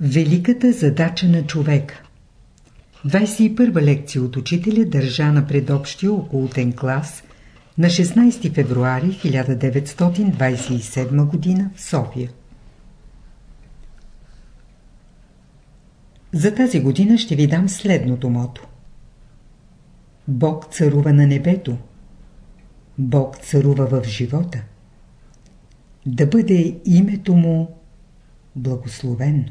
Великата задача на човека 21 лекция от учителя държа на предобщия околотен клас на 16 февруари 1927 г. в София. За тази година ще ви дам следното мото. Бог царува на небето. Бог царува в живота. Да бъде името му благословено.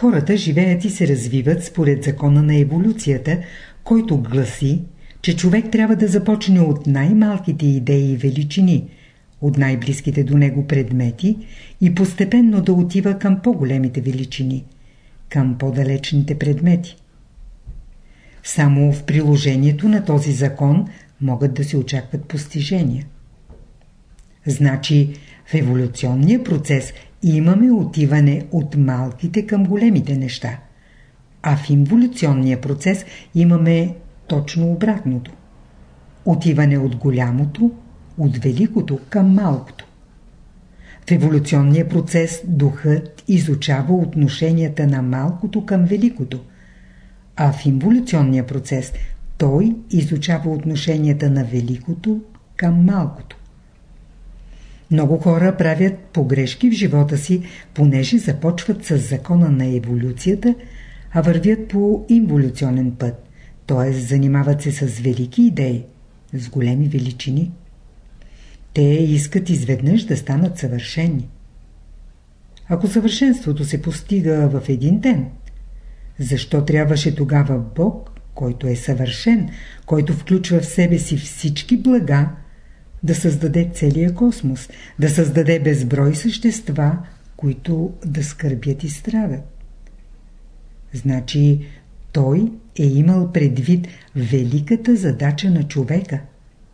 Хората живеят и се развиват според закона на еволюцията, който гласи, че човек трябва да започне от най-малките идеи и величини, от най-близките до него предмети и постепенно да отива към по-големите величини, към по-далечните предмети. Само в приложението на този закон могат да се очакват постижения. Значи в еволюционния процес имаме отиване от малките към големите неща, а в инволюционния процес имаме точно обратното. Отиване от голямото, от великото към малкото. В еволюционния процес духът изучава отношенията на малкото към великото, а в инволюционния процес той изучава отношенията на великото към малкото. Много хора правят погрешки в живота си, понеже започват с закона на еволюцията, а вървят по инволюционен път, т.е. занимават се с велики идеи, с големи величини. Те искат изведнъж да станат съвършени. Ако съвършенството се постига в един ден, защо трябваше тогава Бог, който е съвършен, който включва в себе си всички блага, да създаде целия космос, да създаде безброй същества, които да скърбят и страдат. Значи той е имал предвид великата задача на човека –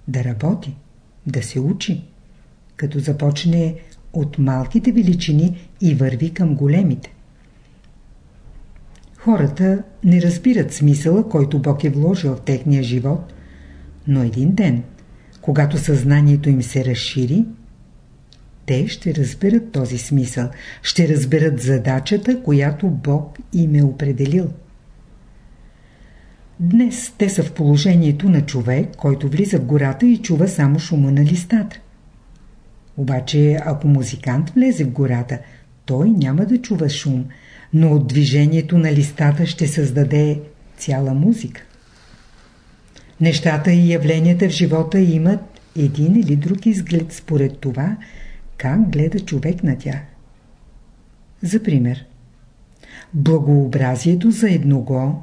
да работи, да се учи, като започне от малките величини и върви към големите. Хората не разбират смисъла, който Бог е вложил в техния живот, но един ден – когато съзнанието им се разшири, те ще разберат този смисъл, ще разберат задачата, която Бог им е определил. Днес те са в положението на човек, който влиза в гората и чува само шума на листата. Обаче, ако музикант влезе в гората, той няма да чува шум, но от движението на листата ще създаде цяла музика. Нещата и явленията в живота имат един или друг изглед според това, как гледа човек на тях. За пример, благообразието за едного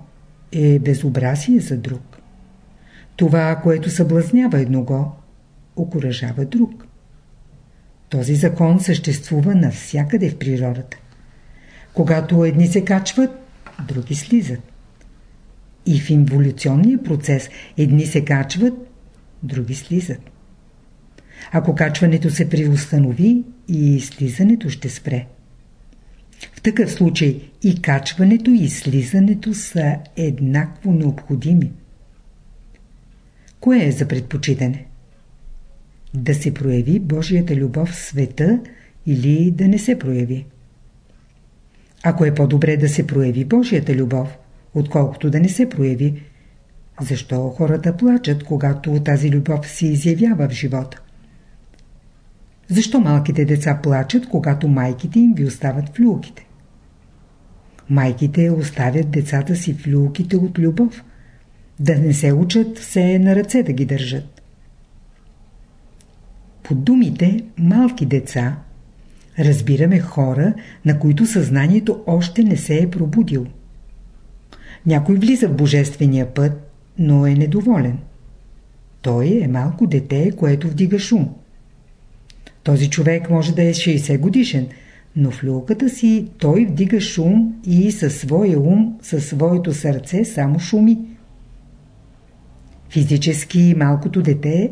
е безобразие за друг. Това, което съблазнява едного, окоръжава друг. Този закон съществува навсякъде в природата. Когато едни се качват, други слизат. И в инволюционния процес едни се качват, други слизат. Ако качването се приустанови и слизането ще спре. В такъв случай и качването и слизането са еднакво необходими. Кое е за предпочитане? Да се прояви Божията любов в света или да не се прояви? Ако е по-добре да се прояви Божията любов, отколкото да не се прояви. Защо хората плачат, когато тази любов се изявява в живота? Защо малките деца плачат, когато майките им ви остават в люлките? Майките оставят децата си в люлките от любов, да не се учат все на ръце да ги държат. По думите малки деца разбираме хора, на които съзнанието още не се е пробудило. Някой влиза в божествения път, но е недоволен. Той е малко дете, което вдига шум. Този човек може да е 60 годишен, но в люлката си той вдига шум и със своя ум, със своето сърце само шуми. Физически малкото дете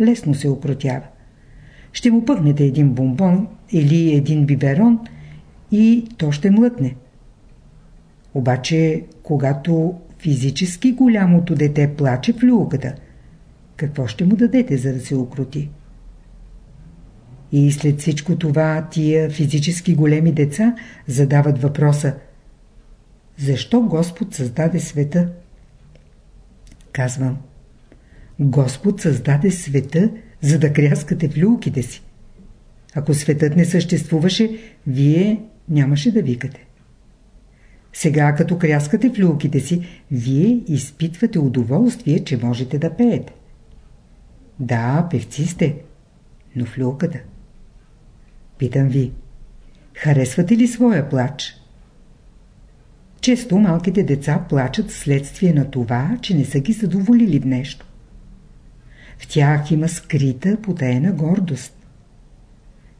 лесно се окротява. Ще му пъкнете един бомбон или един биберон и то ще млътне. Обаче, когато физически голямото дете плаче в люлката, какво ще му дадете, за да се укроти? И след всичко това тия физически големи деца задават въпроса Защо Господ създаде света? Казвам Господ създаде света, за да кряскате в люлките си. Ако светът не съществуваше, вие нямаше да викате. Сега, като кряскате в люлките си, вие изпитвате удоволствие, че можете да пеете. Да, певци сте, но в люлката. Питам ви, харесвате ли своя плач? Често малките деца плачат следствие на това, че не са ги задоволили в нещо. В тях има скрита, потаена гордост.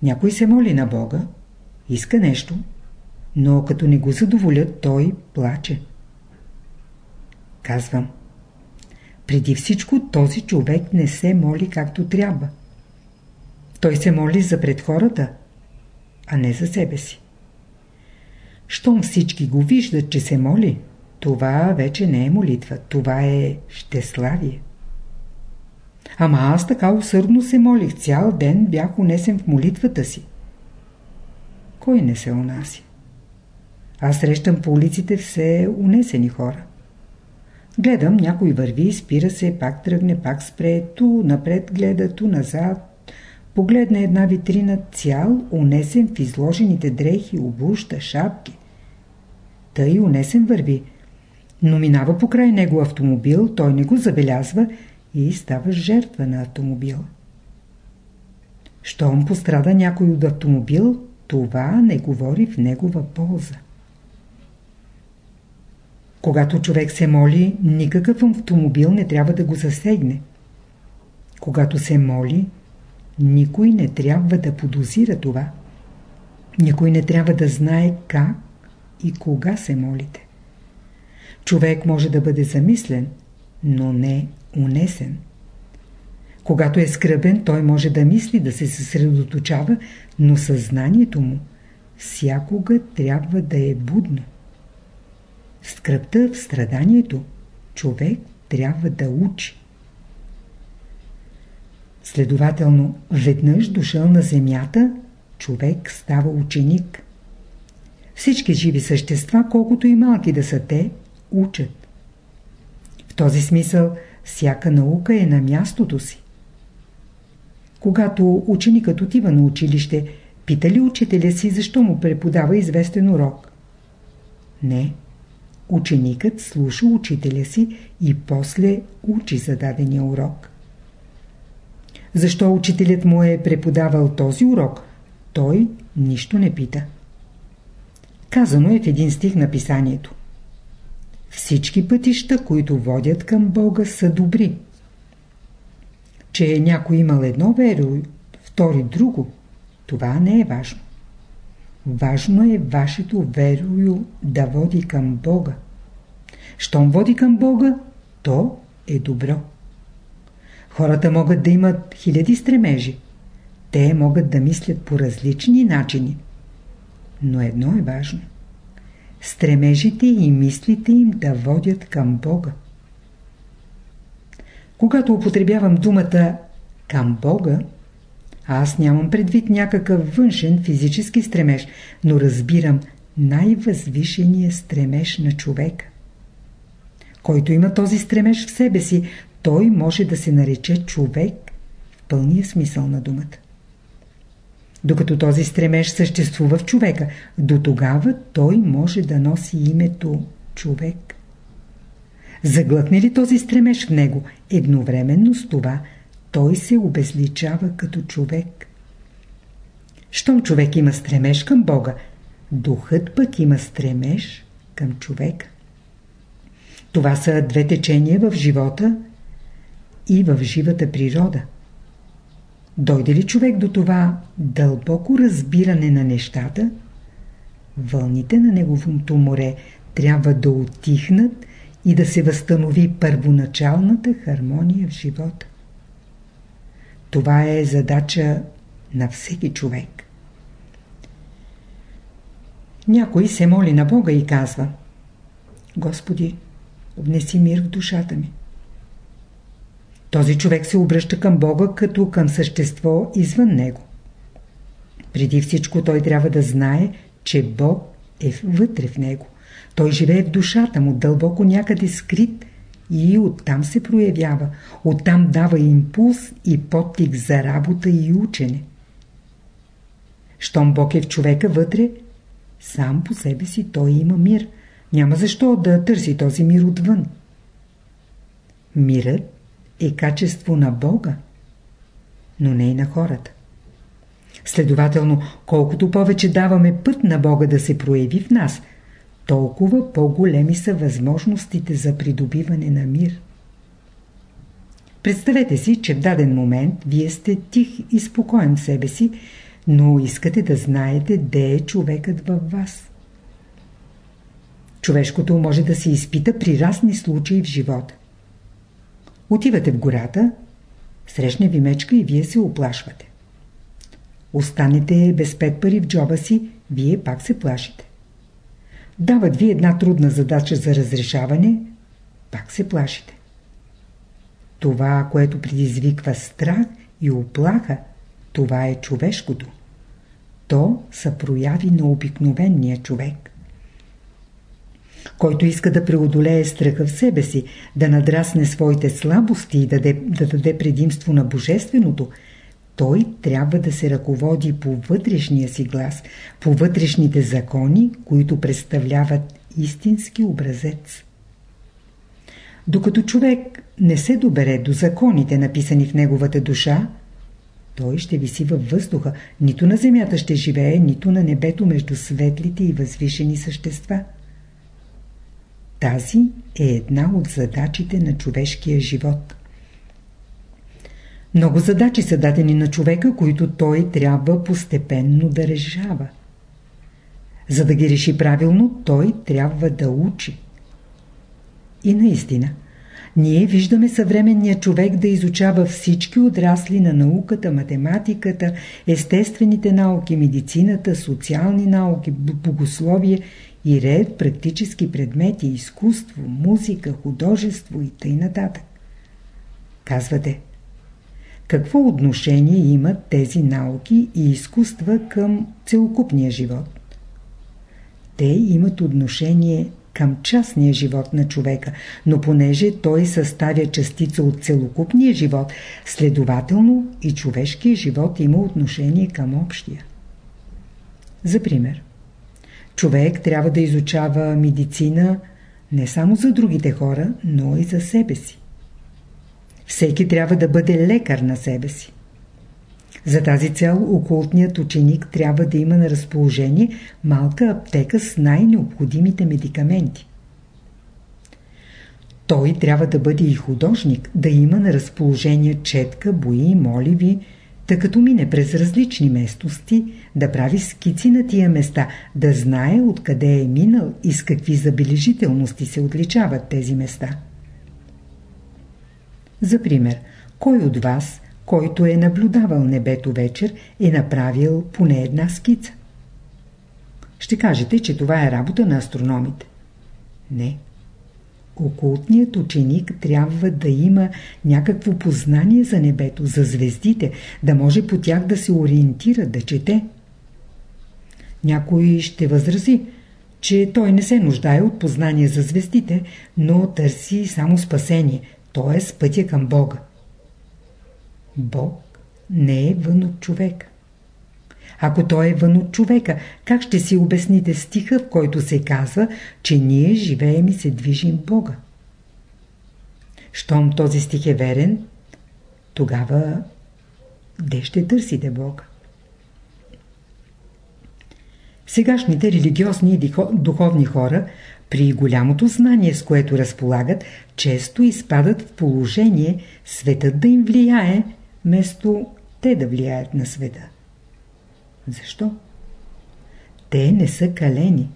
Някой се моли на Бога, иска нещо, но като не го задоволят, той плаче. Казвам, преди всичко този човек не се моли както трябва. Той се моли за пред хората, а не за себе си. Щом всички го виждат, че се моли, това вече не е молитва, това е щеславие. Ама аз така усърдно се молих, цял ден бях унесен в молитвата си. Кой не се унаси? Аз срещам по улиците все унесени хора. Гледам, някой върви, спира се, пак тръгне, пак спре, ту напред гледа, ту назад. Погледна една витрина, цял унесен в изложените дрехи, обуща, шапки. Тъй унесен върви. Но минава покрай него автомобил, той не го забелязва и става жертва на автомобила. Щом пострада някой от автомобил, това не говори в негова полза. Когато човек се моли, никакъв автомобил не трябва да го засегне. Когато се моли, никой не трябва да подозира това. Никой не трябва да знае как и кога се молите. Човек може да бъде замислен, но не унесен. Когато е скръбен, той може да мисли, да се съсредоточава, но съзнанието му всякога трябва да е будно. В скръпта, в страданието, човек трябва да учи. Следователно, веднъж дошъл на земята, човек става ученик. Всички живи същества, колкото и малки да са те, учат. В този смисъл, всяка наука е на мястото си. Когато ученикът отива на училище, пита ли учителя си, защо му преподава известен урок? Не. Ученикът слуша учителя си и после учи зададения урок. Защо учителят му е преподавал този урок? Той нищо не пита. Казано е в един стих на писанието. Всички пътища, които водят към Бога, са добри. Че някой имал едно веро, втори друго, това не е важно. Важно е вашето верою да води към Бога. Щом води към Бога, то е добро. Хората могат да имат хиляди стремежи. Те могат да мислят по различни начини. Но едно е важно. Стремежите и мислите им да водят към Бога. Когато употребявам думата към Бога, аз нямам предвид някакъв външен физически стремеж, но разбирам най-възвишения стремеж на човека. Който има този стремеж в себе си, той може да се нарече човек в пълния смисъл на думата. Докато този стремеж съществува в човека, до тогава той може да носи името човек. Заглъхне ли този стремеж в него, едновременно с това той се обезличава като човек. Щом човек има стремеж към Бога, духът пък има стремеж към човека. Това са две течения в живота и в живата природа. Дойде ли човек до това дълбоко разбиране на нещата, вълните на неговото море трябва да отихнат и да се възстанови първоначалната хармония в живота. Това е задача на всеки човек. Някой се моли на Бога и казва Господи, внеси мир в душата ми. Този човек се обръща към Бога като към същество извън него. Преди всичко той трябва да знае, че Бог е вътре в него. Той живее в душата му, дълбоко някъде скрит и оттам се проявява. Оттам дава импулс и подтик за работа и учене. Щом Бог е в човека вътре, сам по себе си той има мир. Няма защо да търси този мир отвън. Мирът е качество на Бога, но не и на хората. Следователно, колкото повече даваме път на Бога да се прояви в нас, толкова по-големи са възможностите за придобиване на мир. Представете си, че в даден момент вие сте тих и спокоен в себе си, но искате да знаете де е човекът във вас. Човешкото може да се изпита при разни случаи в живота. Отивате в гората, срещне ви мечка и вие се оплашвате. Останете без пет пари в джоба си, вие пак се плашите. Дават ви една трудна задача за разрешаване, пак се плашите. Това, което предизвиква страх и оплаха, това е човешкото. То са прояви на обикновения човек. Който иска да преодолее страха в себе си, да надрасне своите слабости и да даде, да даде предимство на Божественото, той трябва да се ръководи по вътрешния си глас, по вътрешните закони, които представляват истински образец. Докато човек не се добере до законите, написани в неговата душа, той ще виси във въздуха, нито на земята ще живее, нито на небето между светлите и възвишени същества. Тази е една от задачите на човешкия живот. Много задачи са дадени на човека, които той трябва постепенно да решава. За да ги реши правилно, той трябва да учи. И наистина, ние виждаме съвременния човек да изучава всички отрасли на науката, математиката, естествените науки, медицината, социални науки, богословие и ред практически предмети, изкуство, музика, художество и т.н. Казвате, какво отношение имат тези науки и изкуства към целокупния живот? Те имат отношение към частния живот на човека, но понеже той съставя частица от целокупния живот, следователно и човешкият живот има отношение към общия. За пример, човек трябва да изучава медицина не само за другите хора, но и за себе си. Всеки трябва да бъде лекар на себе си. За тази цел окултният ученик трябва да има на разположение малка аптека с най-необходимите медикаменти. Той трябва да бъде и художник, да има на разположение четка, бои, моливи, тъй като мине през различни местности, да прави скици на тия места, да знае откъде е минал и с какви забележителности се отличават тези места. За пример, кой от вас, който е наблюдавал небето вечер, е направил поне една скица? Ще кажете, че това е работа на астрономите. Не. Окултният ученик трябва да има някакво познание за небето, за звездите, да може по тях да се ориентира, да чете. Някой ще възрази, че той не се нуждае от познание за звездите, но търси само спасение, т.е. пътя към Бога. Бог не е вън от човека. Ако той е вън от човека, как ще си обясните стиха, в който се казва, че ние живеем и се движим Бога? Щом този стих е верен, тогава де ще търсите Бога? Сегашните религиозни и духовни хора при голямото знание, с което разполагат, често изпадат в положение светът да им влияе, вместо те да влияят на света. Защо? Те не са калени.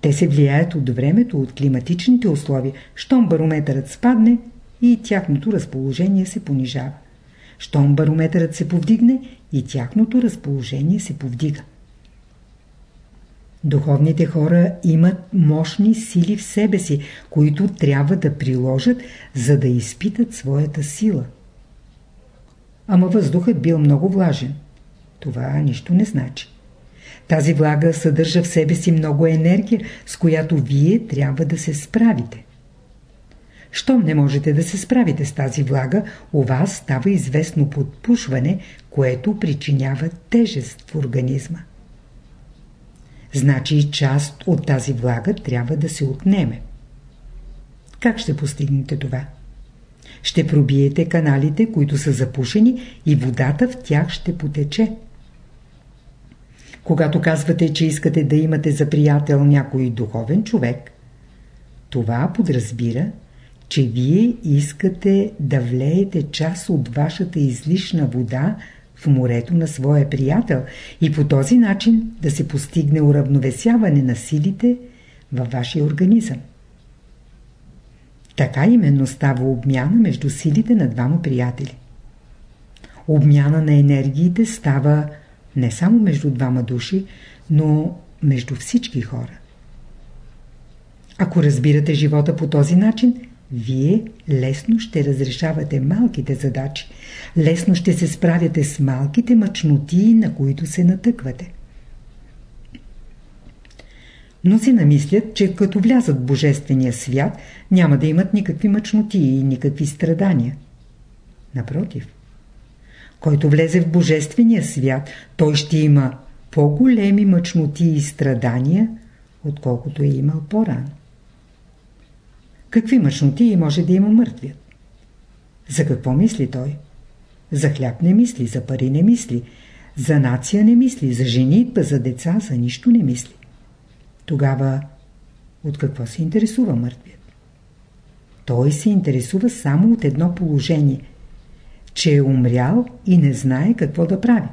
Те се влияят от времето, от климатичните условия. Щом барометърът спадне и тяхното разположение се понижава. Щом барометърът се повдигне и тяхното разположение се повдига. Духовните хора имат мощни сили в себе си, които трябва да приложат, за да изпитат своята сила. Ама въздухът бил много влажен. Това нищо не значи. Тази влага съдържа в себе си много енергия, с която вие трябва да се справите. Щом не можете да се справите с тази влага, у вас става известно подпушване, което причинява тежест в организма. Значи част от тази влага трябва да се отнеме. Как ще постигнете това? Ще пробиете каналите, които са запушени и водата в тях ще потече. Когато казвате, че искате да имате за приятел някой духовен човек, това подразбира, че вие искате да влеете част от вашата излишна вода в морето на своя приятел и по този начин да се постигне уравновесяване на силите във вашия организъм. Така именно става обмяна между силите на двама приятели. Обмяна на енергиите става не само между двама души, но между всички хора. Ако разбирате живота по този начин, вие лесно ще разрешавате малките задачи, лесно ще се справяте с малките мъчноти, на които се натъквате. Но си намислят, че като влязат в Божествения свят, няма да имат никакви мъчноти и никакви страдания. Напротив, който влезе в Божествения свят, той ще има по-големи мъчноти и страдания, отколкото е имал по-рано. Какви мъчноти може да има мъртвият? За какво мисли той? За хляб не мисли, за пари не мисли, за нация не мисли, за женитба, за деца, за нищо не мисли. Тогава от какво се интересува мъртвият? Той се интересува само от едно положение, че е умрял и не знае какво да прави.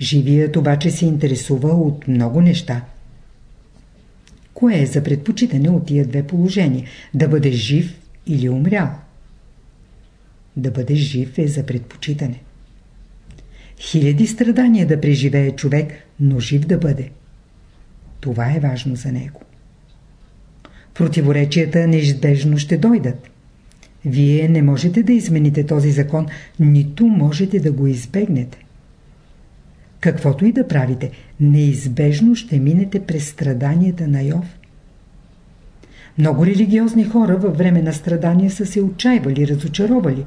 Живият обаче се интересува от много неща. Кое е за предпочитане от тия две положения? Да бъде жив или умрял? Да бъде жив е за предпочитане. Хиляди страдания да преживее човек, но жив да бъде. Това е важно за него. Противоречията неизбежно ще дойдат. Вие не можете да измените този закон, нито можете да го избегнете. Каквото и да правите, неизбежно ще минете през страданията на Йов. Много религиозни хора във време на страдания са се отчаивали, разочаровали.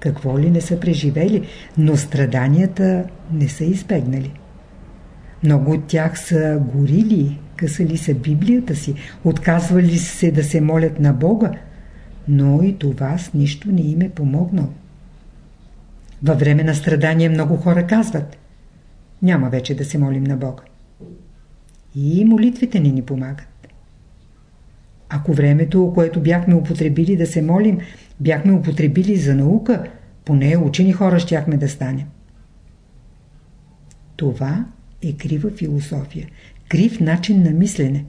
Какво ли не са преживели, но страданията не са избегнали. Много от тях са горили, късали са Библията си, отказвали се да се молят на Бога, но и това с нищо не им е помогнало. Във време на страдания много хора казват няма вече да се молим на Бога. И молитвите ни ни помагат. Ако времето, което бяхме употребили да се молим, бяхме употребили за наука, поне учени хора щяхме да станем. Това е крива философия, крив начин на мислене.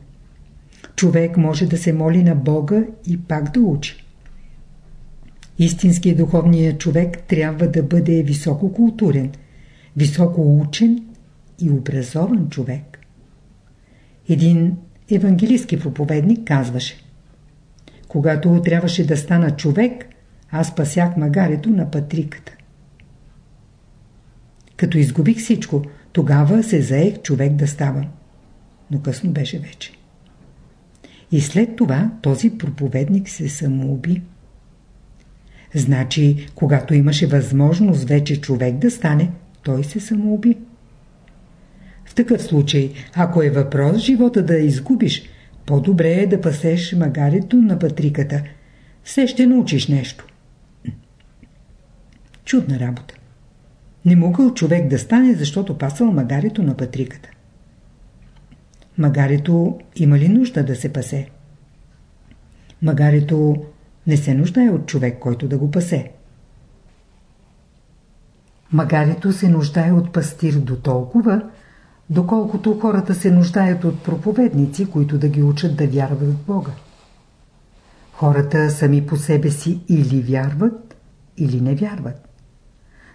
Човек може да се моли на Бога и пак да учи. Истинският духовният човек трябва да бъде високо културен, високо учен и образован човек. Един евангелистски проповедник казваше Когато трябваше да стана човек, аз пасях магарето на патриката. Като изгубих всичко, тогава се заех човек да става. Но късно беше вече. И след това този проповедник се самоуби. Значи, когато имаше възможност вече човек да стане, той се самоуби. В такъв случай, ако е въпрос живота да изгубиш, по-добре е да пасеш магарето на патриката. Все ще научиш нещо. Чудна работа. Не могъл човек да стане, защото пасал магарето на патриката. Магарето има ли нужда да се пасе? Магарето не се нуждае от човек, който да го пасе. Магарето се нуждае от пастир до толкова, доколкото хората се нуждаят от проповедници, които да ги учат да вярват в Бога. Хората сами по себе си или вярват, или не вярват.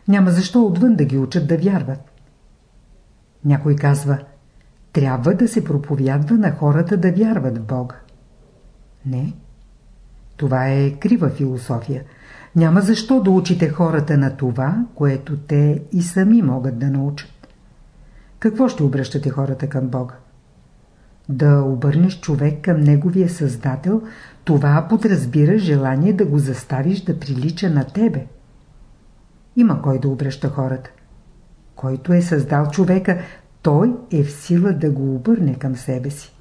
Няма защо отвън да ги учат да вярват. Някой казва, трябва да се проповядва на хората да вярват в Бога. Не. Това е крива философия. Няма защо да учите хората на това, което те и сами могат да научат. Какво ще обръщате хората към Бога? Да обърнеш човек към неговия създател, това подразбира желание да го заставиш да прилича на тебе. Има кой да обръща хората. Който е създал човека, той е в сила да го обърне към себе си.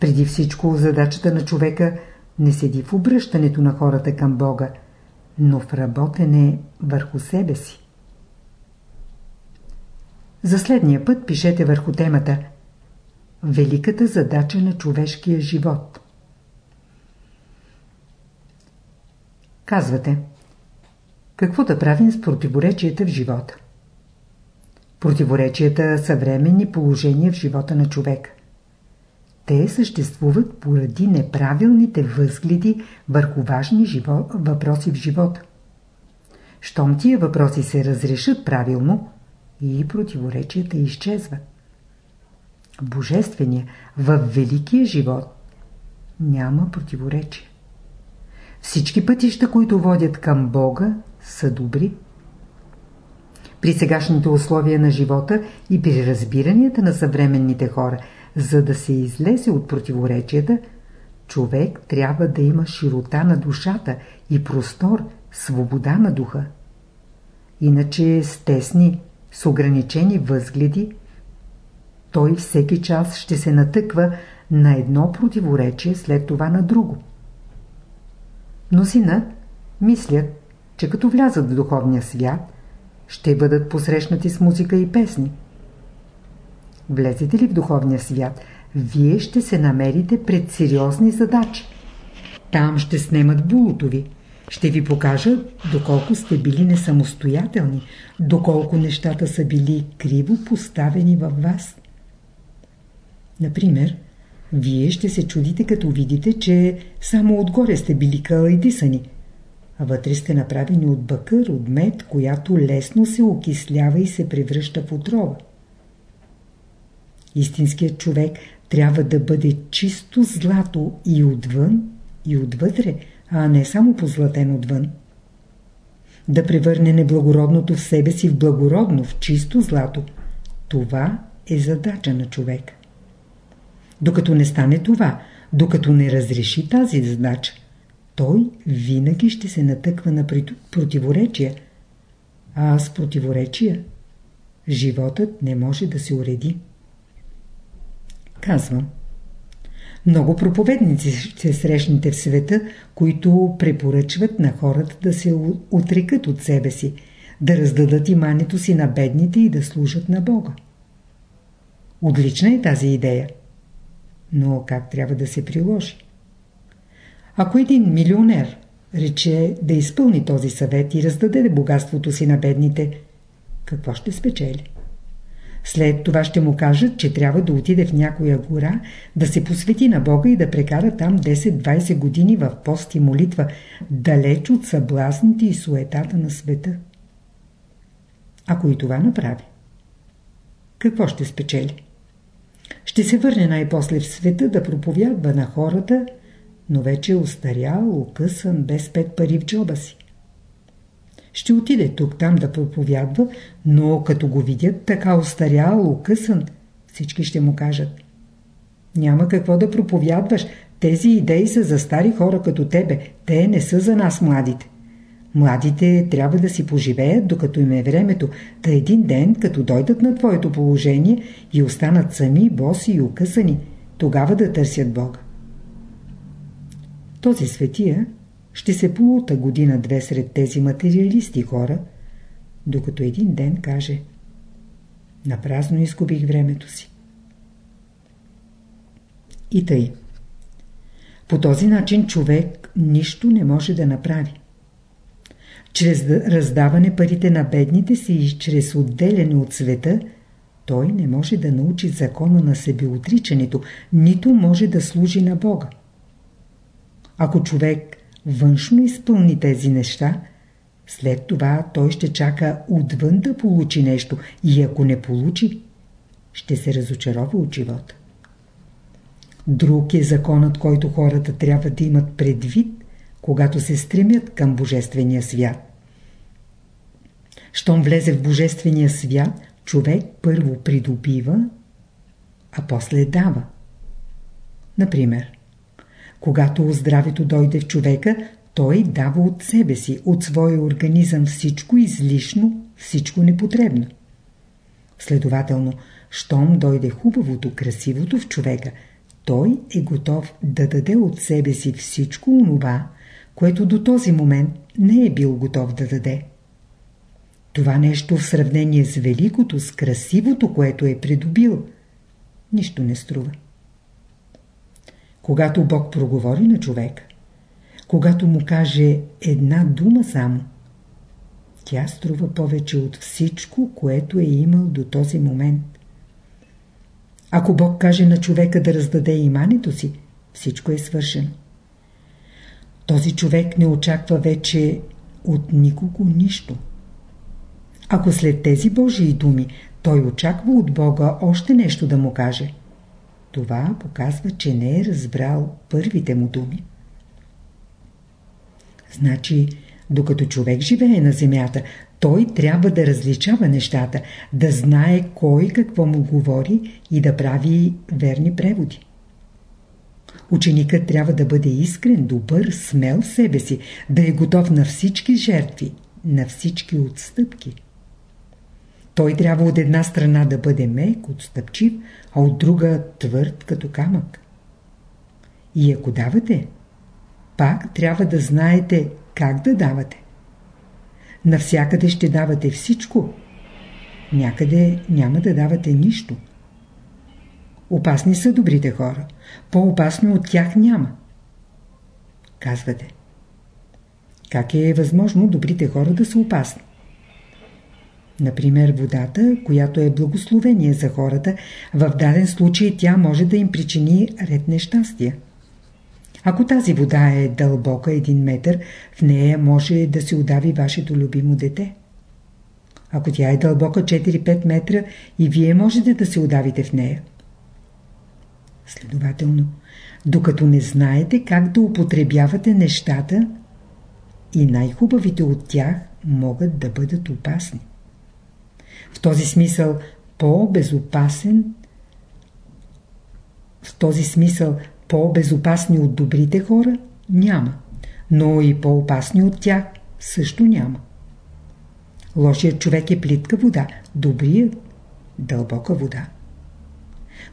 Преди всичко задачата на човека не седи в обръщането на хората към Бога, но в работене върху себе си. За следния път пишете върху темата Великата задача на човешкия живот. Казвате Какво да правим с противоречията в живота? Противоречията са временни положения в живота на човек. Те съществуват поради неправилните възгледи върху важни живо... въпроси в живота. Щом тия въпроси се разрешат правилно, и противоречията изчезват. Божествения, в великия живот няма противоречие. Всички пътища, които водят към Бога, са добри. При сегашните условия на живота и при разбиранията на съвременните хора, за да се излезе от противоречията, човек трябва да има широта на душата и простор, свобода на духа. Иначе с тесни, с ограничени възгледи, той всеки час ще се натъква на едно противоречие след това на друго. Мнозина мислят, че като влязат в духовния свят, ще бъдат посрещнати с музика и песни. Влезете ли в духовния свят, вие ще се намерите пред сериозни задачи. Там ще снемат булото ви. Ще ви покажа доколко сте били несамостоятелни, доколко нещата са били криво поставени във вас. Например, вие ще се чудите като видите, че само отгоре сте били калайдисани, а вътре сте направени от бъкър, от мед, която лесно се окислява и се превръща в отрова. Истинският човек трябва да бъде чисто злато и отвън, и отвътре, а не само позлатен отвън. Да превърне неблагородното в себе си в благородно, в чисто злато. Това е задача на човек. Докато не стане това, докато не разреши тази задача, той винаги ще се натъква на противоречия. А с противоречия животът не може да се уреди. Казвам. Много проповедници ще срещнете в света, които препоръчват на хората да се отрекат от себе си, да раздадат имането си на бедните и да служат на Бога. Отлична е тази идея. Но как трябва да се приложи? Ако един милионер рече да изпълни този съвет и раздаде богатството си на бедните, какво ще спечели? След това ще му кажат, че трябва да отиде в някоя гора, да се посвети на Бога и да прекара там 10-20 години в пост и молитва, далеч от съблазните и суетата на света. Ако и това направи, какво ще спечели? Ще се върне най-после в света да проповядва на хората, но вече е устарял, окъсан, без пет пари в джоба си. Ще отиде тук-там да проповядва, но като го видят така устарял, окъсан, всички ще му кажат. Няма какво да проповядваш, тези идеи са за стари хора като тебе, те не са за нас младите. Младите трябва да си поживеят, докато им е времето, да един ден, като дойдат на твоето положение и останат сами, боси и укъсани, тогава да търсят Бога. Този светия ще се полута година-две сред тези материалисти хора, докато един ден каже Напразно изгубих времето си. И тъй. По този начин човек нищо не може да направи. Чрез раздаване парите на бедните си и чрез отделяне от света, той не може да научи закона на себеотричането, нито може да служи на Бога. Ако човек външно изпълни тези неща, след това той ще чака отвън да получи нещо и ако не получи, ще се разочарова от живота. Друг е законът, който хората трябва да имат предвид, когато се стремят към Божествения свят. Щом влезе в Божествения свят, човек първо придобива, а после дава. Например, когато здравето дойде в човека, той дава от себе си, от своя организъм всичко излишно, всичко непотребно. Следователно, щом дойде хубавото, красивото в човека, той е готов да даде от себе си всичко онова, което до този момент не е бил готов да даде. Това нещо в сравнение с великото, с красивото, което е придобил, нищо не струва. Когато Бог проговори на човек, когато му каже една дума само, тя струва повече от всичко, което е имал до този момент. Ако Бог каже на човека да раздаде имането си, всичко е свършено. Този човек не очаква вече от никого нищо. Ако след тези Божии думи той очаква от Бога още нещо да му каже, това показва, че не е разбрал първите му думи. Значи, докато човек живее на земята, той трябва да различава нещата, да знае кой какво му говори и да прави верни преводи. Ученикът трябва да бъде искрен, добър, смел в себе си, да е готов на всички жертви, на всички отстъпки. Той трябва от една страна да бъде мек, отстъпчив, а от друга твърд като камък. И ако давате, пак трябва да знаете как да давате. Навсякъде ще давате всичко, някъде няма да давате нищо. Опасни са добрите хора. По-опасно от тях няма. Казвате. Как е възможно добрите хора да са опасни? Например, водата, която е благословение за хората, в даден случай тя може да им причини ред нещастия. Ако тази вода е дълбока един метър, в нея може да се удави вашето любимо дете. Ако тя е дълбока 4-5 метра и вие можете да се удавите в нея. Следователно, докато не знаете как да употребявате нещата, и най-хубавите от тях могат да бъдат опасни. В този смисъл по-безопасен в този смисъл по-безопасни от добрите хора няма, но и по-опасни от тях също няма. Лошият човек е плитка вода, добрият – дълбока вода.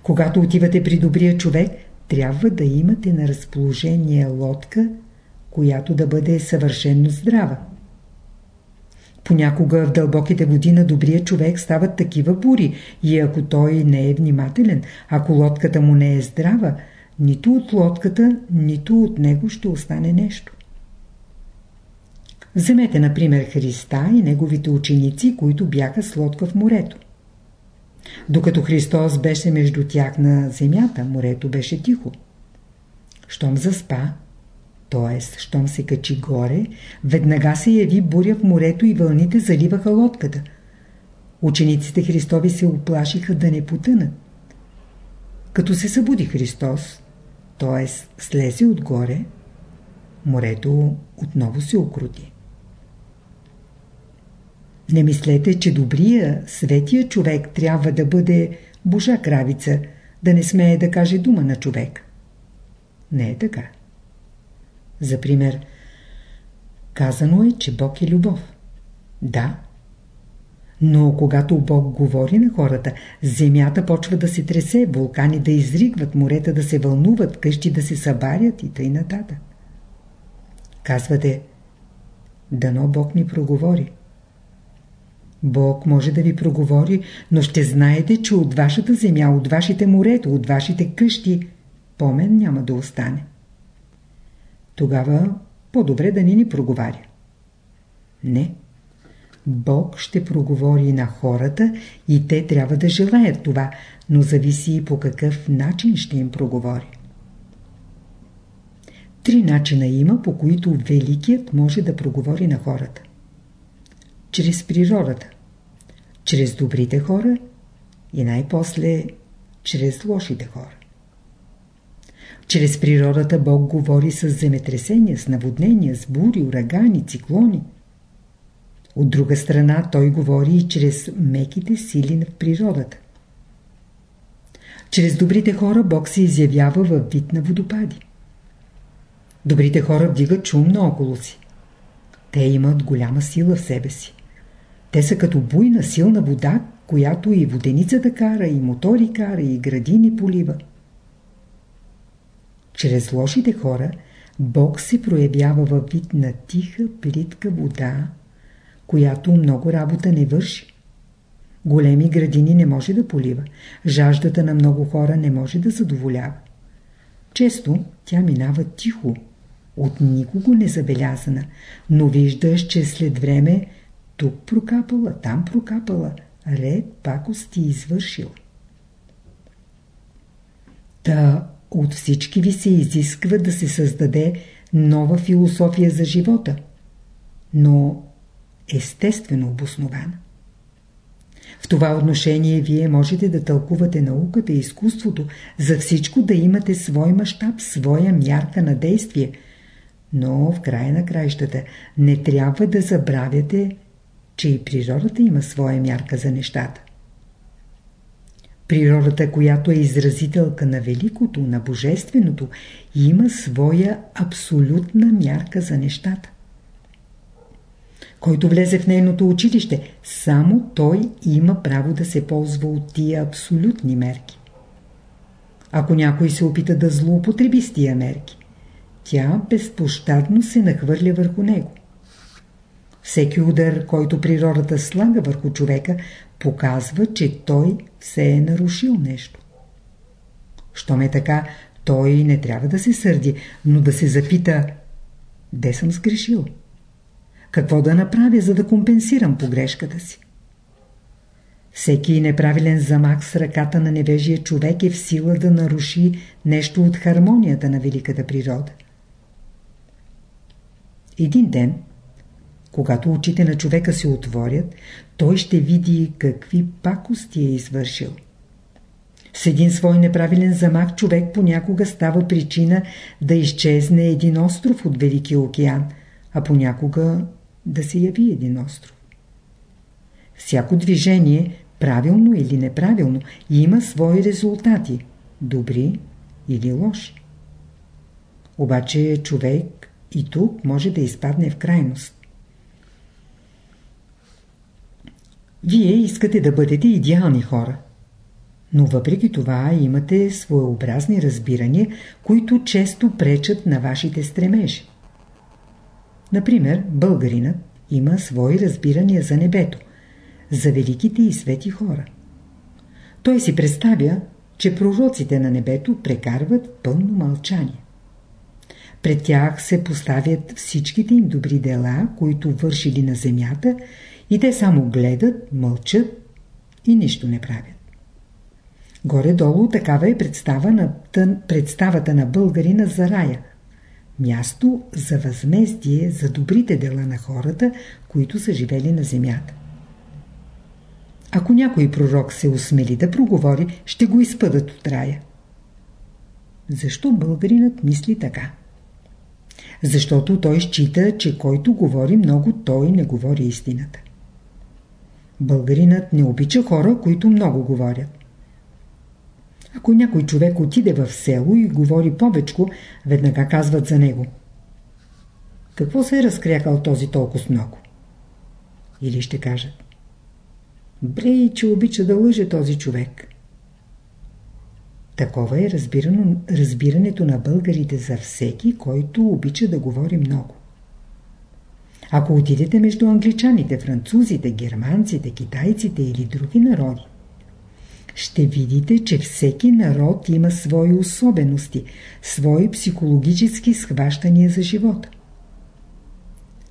Когато отивате при добрия човек, трябва да имате на разположение лодка, която да бъде съвършенно здрава. Понякога в дълбоките води на добрия човек стават такива бури и ако той не е внимателен, ако лодката му не е здрава, нито от лодката, нито от него ще остане нещо. Вземете, например, Христа и неговите ученици, които бяха с лодка в морето. Докато Христос беше между тях на земята, морето беше тихо. Щом заспа, т.е. щом се качи горе, веднага се яви буря в морето и вълните заливаха лодката. Учениците Христови се оплашиха да не потънат. Като се събуди Христос, т.е. слезе отгоре, морето отново се окрути. Не мислете, че добрия, светия човек трябва да бъде божа кравица, да не смее да каже дума на човек. Не е така. За пример, казано е, че Бог е любов. Да. Но когато Бог говори на хората, земята почва да се тресе, вулкани да изригват, морета да се вълнуват, къщи да се събарят и тъй нататък. Казвате, дано Бог ми проговори. Бог може да ви проговори, но ще знаете, че от вашата земя, от вашите морета, от вашите къщи, помен няма да остане. Тогава по-добре да ни ни проговаря. Не. Бог ще проговори на хората и те трябва да желаят това, но зависи и по какъв начин ще им проговори. Три начина има, по които Великият може да проговори на хората. Чрез природата, чрез добрите хора и най-после чрез лошите хора. Чрез природата Бог говори с земетресения, с наводнения, с бури, урагани, циклони. От друга страна Той говори и чрез меките сили на природата. Чрез добрите хора Бог се изявява във вид на водопади. Добрите хора вдигат шум наоколо си. Те имат голяма сила в себе си. Те са като буйна силна вода, която и воденицата кара, и мотори кара, и градини полива. Чрез лошите хора Бог се проявява във вид на тиха, плитка вода, която много работа не върши. Големи градини не може да полива. Жаждата на много хора не може да задоволява. Често тя минава тихо, от никого не забелязана, но виждаш, че след време тук прокапала, там прокапала, ред пакости извършила. Та от всички ви се изисква да се създаде нова философия за живота, но естествено обоснована. В това отношение вие можете да тълкувате науката и изкуството, за всичко да имате свой мащаб, своя мярка на действие. Но в края на краищата не трябва да забравяте, че и природата има своя мярка за нещата. Природата, която е изразителка на великото, на божественото, има своя абсолютна мярка за нещата. Който влезе в нейното училище, само той има право да се ползва от тия абсолютни мерки. Ако някой се опита да злоупотреби с тия мерки, тя безпощадно се нахвърля върху него. Всеки удар, който природата слага върху човека, показва, че той все е нарушил нещо. Щом е така, той не трябва да се сърди, но да се запита, де съм сгрешил? Какво да направя, за да компенсирам погрешката си? Всеки неправилен замах с ръката на невежия човек е в сила да наруши нещо от хармонията на великата природа. Един ден, когато очите на човека се отворят, той ще види какви пакости е извършил. С един свой неправилен замах човек понякога става причина да изчезне един остров от Великия океан, а понякога да се яви един остров. Всяко движение, правилно или неправилно, има свои резултати, добри или лоши. Обаче човек и тук може да изпадне в крайност. Вие искате да бъдете идеални хора. Но въпреки това имате своеобразни разбирания, които често пречат на вашите стремежи. Например, българинът има свои разбирания за небето, за великите и свети хора. Той си представя, че пророците на небето прекарват пълно мълчание. Пред тях се поставят всичките им добри дела, които вършили на земята и те само гледат, мълчат и нищо не правят. Горе-долу такава е представа на, тън, представата на българина за рая. Място за възмездие за добрите дела на хората, които са живели на земята. Ако някой пророк се усмели да проговори, ще го изпъдат от рая. Защо българинът мисли така? Защото той счита, че който говори много, той не говори истината. Българинът не обича хора, които много говорят. Ако някой човек отиде в село и говори повечко, веднага казват за него. Какво се е разкрякал този толкова много? Или ще кажат. Брей, че обича да лъже този човек. Такова е разбирано, разбирането на българите за всеки, който обича да говори много. Ако отидете между англичаните, французите, германците, китайците или други народи, ще видите, че всеки народ има свои особености, свои психологически схващания за живота.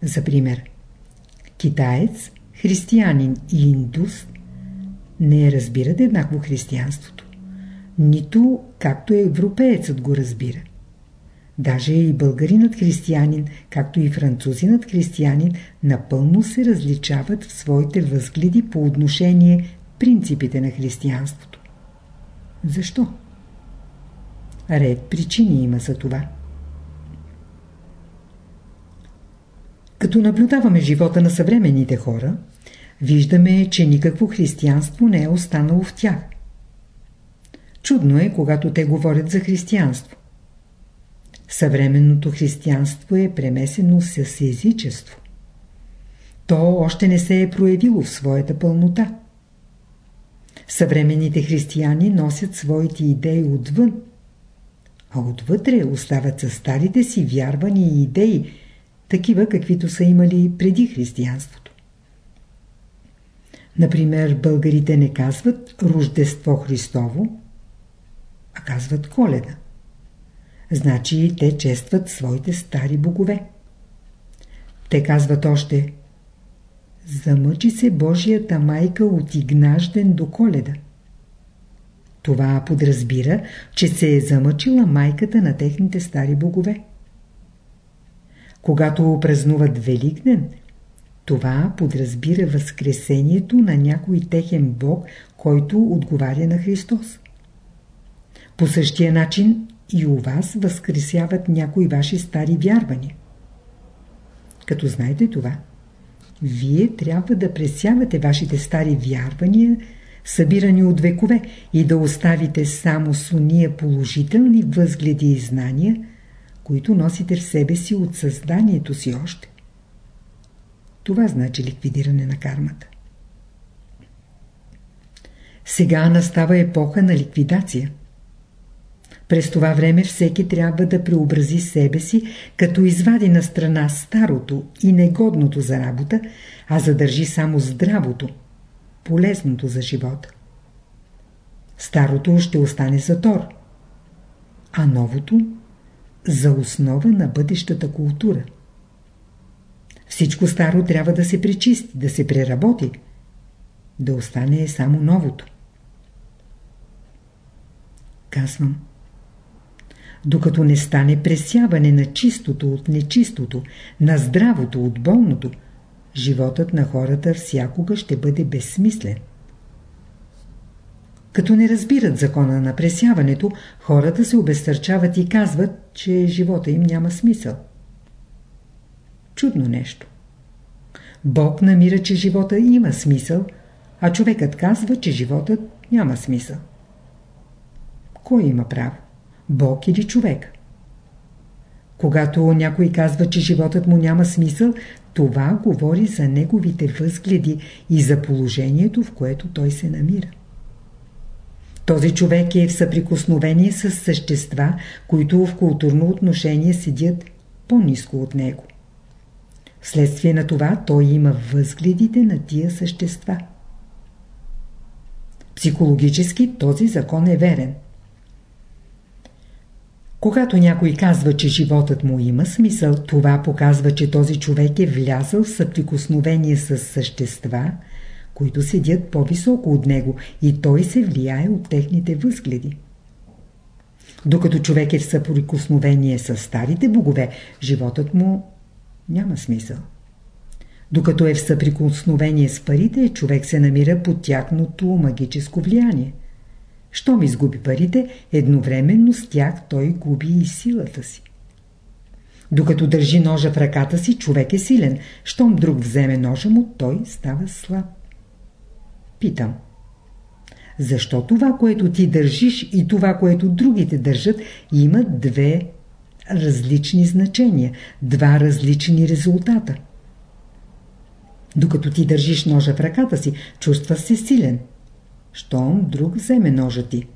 За пример, китаец, християнин и индус не разбират еднакво християнството, нито както европеецът го разбира. Даже и българинът християнин, както и французинът християнин, напълно се различават в своите възгледи по отношение принципите на християнството. Защо? Ред причини има за това. Като наблюдаваме живота на съвременните хора, виждаме, че никакво християнство не е останало в тях. Чудно е, когато те говорят за християнство. Съвременното християнство е премесено с езичество. То още не се е проявило в своята пълнота. Съвременните християни носят своите идеи отвън, а отвътре остават със старите си вярвания и идеи, такива каквито са имали преди християнството. Например, българите не казват Рождество Христово, а казват Коледа. Значи те честват своите стари богове. Те казват още Замъчи се Божията майка от Игнажден до Коледа. Това подразбира, че се е замъчила майката на техните стари богове. Когато празнуват Великден, това подразбира възкресението на някой техен бог, който отговаря на Христос. По същия начин и у вас възкресяват някои ваши стари вярвания. Като знаете това, вие трябва да пресявате вашите стари вярвания, събирани от векове, и да оставите само с уния положителни възгледи и знания, които носите в себе си от създанието си още. Това значи ликвидиране на кармата. Сега настава епоха на ликвидация. През това време всеки трябва да преобрази себе си, като извади на страна старото и негодното за работа, а задържи само здравото, полезното за живота. Старото ще остане за тор, а новото за основа на бъдещата култура. Всичко старо трябва да се пречисти, да се преработи, да остане само новото. Казвам, докато не стане пресяване на чистото от нечистото, на здравото от болното, животът на хората всякога ще бъде безсмислен. Като не разбират закона на пресяването, хората се обезсърчават и казват, че живота им няма смисъл. Чудно нещо. Бог намира, че живота има смисъл, а човекът казва, че животът няма смисъл. Кой има право? Бог или човек? Когато някой казва, че животът му няма смисъл, това говори за неговите възгледи и за положението, в което той се намира. Този човек е в съприкосновение с същества, които в културно отношение седят по-низко от него. Вследствие на това той има възгледите на тия същества. Психологически този закон е верен. Когато някой казва, че животът му има смисъл, това показва, че този човек е влязъл в съприкосновение с същества, които седят по-високо от него и той се влияе от техните възгледи. Докато човек е в съприкосновение с старите богове, животът му няма смисъл. Докато е в съприкосновение с парите, човек се намира под тяхното магическо влияние. Щом изгуби парите, едновременно с тях той губи и силата си. Докато държи ножа в ръката си, човек е силен. Щом друг вземе ножа му, той става слаб. Питам. Защо това, което ти държиш и това, което другите държат, имат две различни значения, два различни резултата? Докато ти държиш ножа в ръката си, чувстваш се силен – щом друг вземе ножа ти.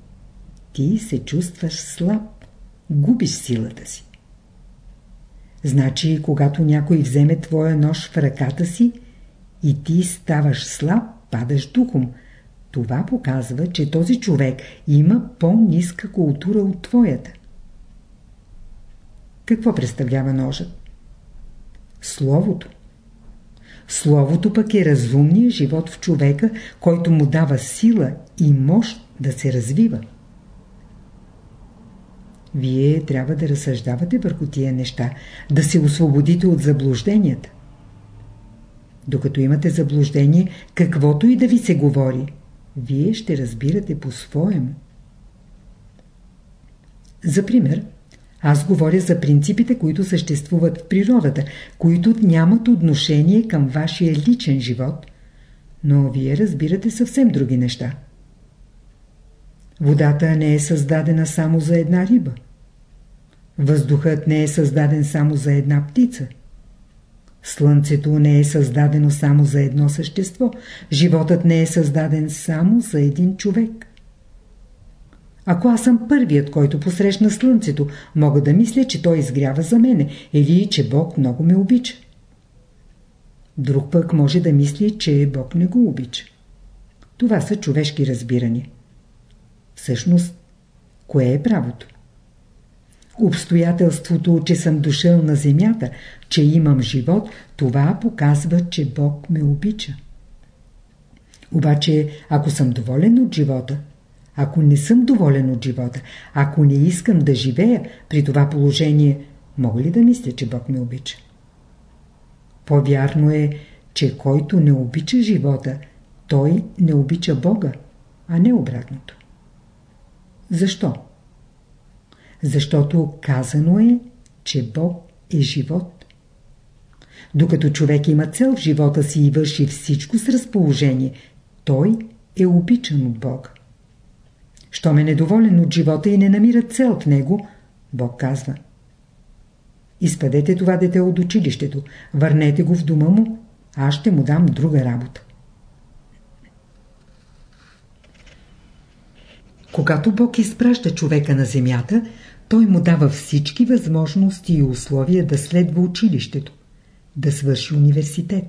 Ти се чувстваш слаб, губиш силата си. Значи, когато някой вземе твоя нож в ръката си и ти ставаш слаб, падаш духом, това показва, че този човек има по-ниска култура от твоята. Какво представлява ножът? Словото. Словото пък е разумният живот в човека, който му дава сила и мощ да се развива. Вие трябва да разсъждавате върху тия неща, да се освободите от заблужденията. Докато имате заблуждение, каквото и да ви се говори, вие ще разбирате по-своему. За пример, аз говоря за принципите, които съществуват в природата, които нямат отношение към вашия личен живот, но вие разбирате съвсем други неща. Водата не е създадена само за една риба. Въздухът не е създаден само за една птица. Слънцето не е създадено само за едно същество. Животът не е създаден само за един човек. Ако аз съм първият, който посрещна Слънцето, мога да мисля, че той изгрява за мене или че Бог много ме обича. Друг пък може да мисли, че Бог не го обича. Това са човешки разбирания. Всъщност, кое е правото? Обстоятелството, че съм дошъл на земята, че имам живот, това показва, че Бог ме обича. Обаче, ако съм доволен от живота, ако не съм доволен от живота, ако не искам да живея при това положение, мога ли да мисля, че Бог ме обича? По-вярно е, че който не обича живота, той не обича Бога, а не обратното. Защо? Защото казано е, че Бог е живот. Докато човек има цел в живота си и върши всичко с разположение, той е обичан от Бога. Щом е недоволен от живота и не намира цел в него, Бог казва Изпадете това дете от училището, върнете го в дома му, аз ще му дам друга работа. Когато Бог изпраща човека на земята, той му дава всички възможности и условия да следва училището, да свърши университет.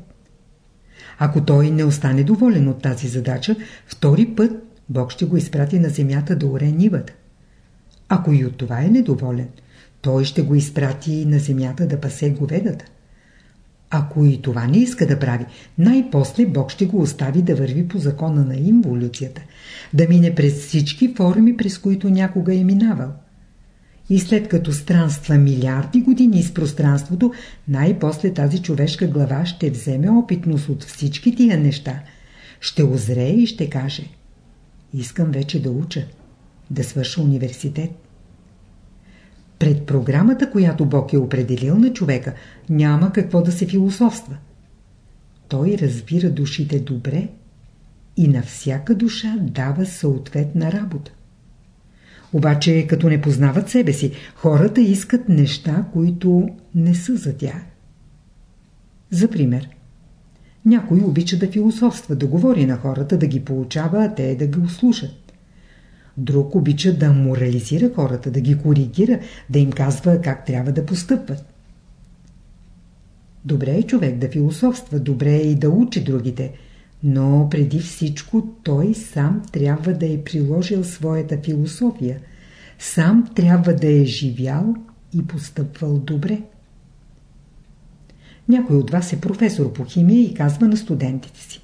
Ако той не остане доволен от тази задача, втори път Бог ще го изпрати на земята да уре нивата. Ако и от това е недоволен, той ще го изпрати на земята да пасе говедата. Ако и това не иска да прави, най-после Бог ще го остави да върви по закона на инволюцията, да мине през всички форми, през които някога е минавал. И след като странства милиарди години из пространството, най-после тази човешка глава ще вземе опитност от всички тия неща, ще озрее и ще каже Искам вече да уча, да свърша университет. Пред програмата, която Бог е определил на човека, няма какво да се философства. Той разбира душите добре и на всяка душа дава съответна работа. Обаче, като не познават себе си, хората искат неща, които не са за тях. За пример, някой обича да философства, да говори на хората, да ги получава, а те да ги услушат. Друг обича да морализира хората, да ги коригира, да им казва как трябва да постъпват. Добре е човек да философства, добре е и да учи другите, но преди всичко той сам трябва да е приложил своята философия, сам трябва да е живял и постъпвал добре. Някой от вас е професор по химия и казва на студентите си.